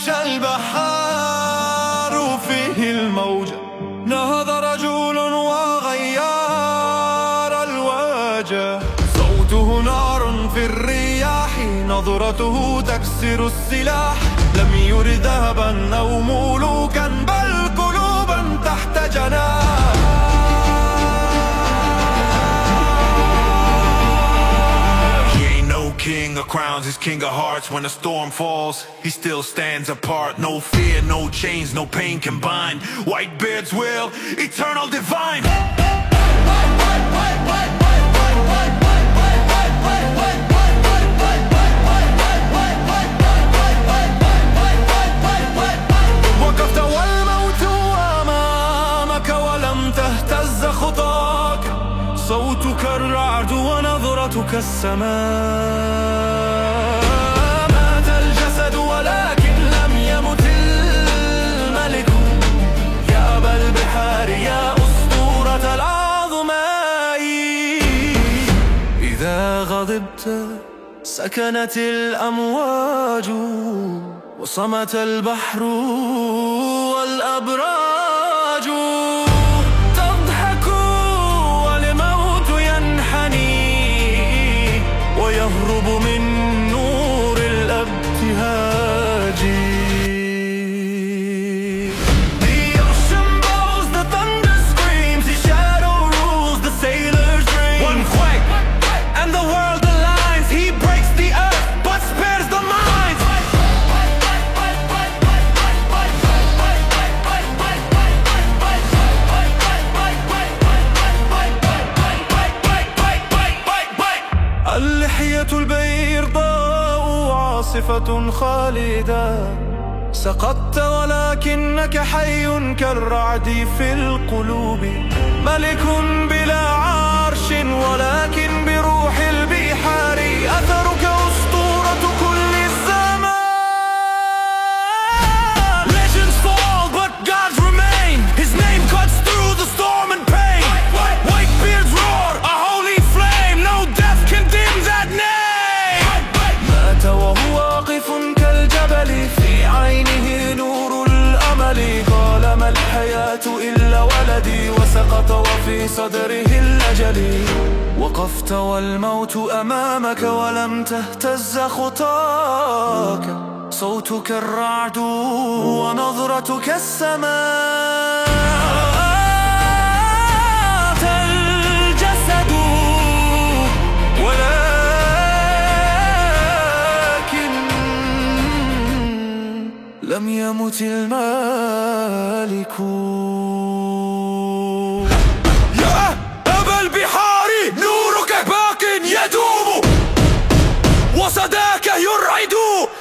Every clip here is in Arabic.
غش البحار فيه الموجة نهض رجل وغير الوجه. صوته نار في الرياح نظرته تكسر السلاح. لم ير ذهبا أو مولودا crowns, he's king of hearts When a storm falls, he still stands apart. No fear, no chains, no pain combined. Whitebeard's will, eternal divine صوتك الرعد ونظرتك السماء. مات الجسد ولكن لم يمت الملك. يا أبا البحار يا أسطورة العظماء. إذا غضبت سكنت الأمواج وصمت البحر والأبراج 路不明。اللحية البيضاء عاصفة خالدة. سقطت ولكنك حي كالرعد في القلوب. ملك بلا عرش ولكن وسقط وفي صدره الأجل وقفت والموت أمامك ولم تهتز خطاك. صوتك الرعد ونظرتك السماء الجسد. ولكن لم يمت المالك.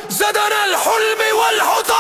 زدنا الحلم والعطاء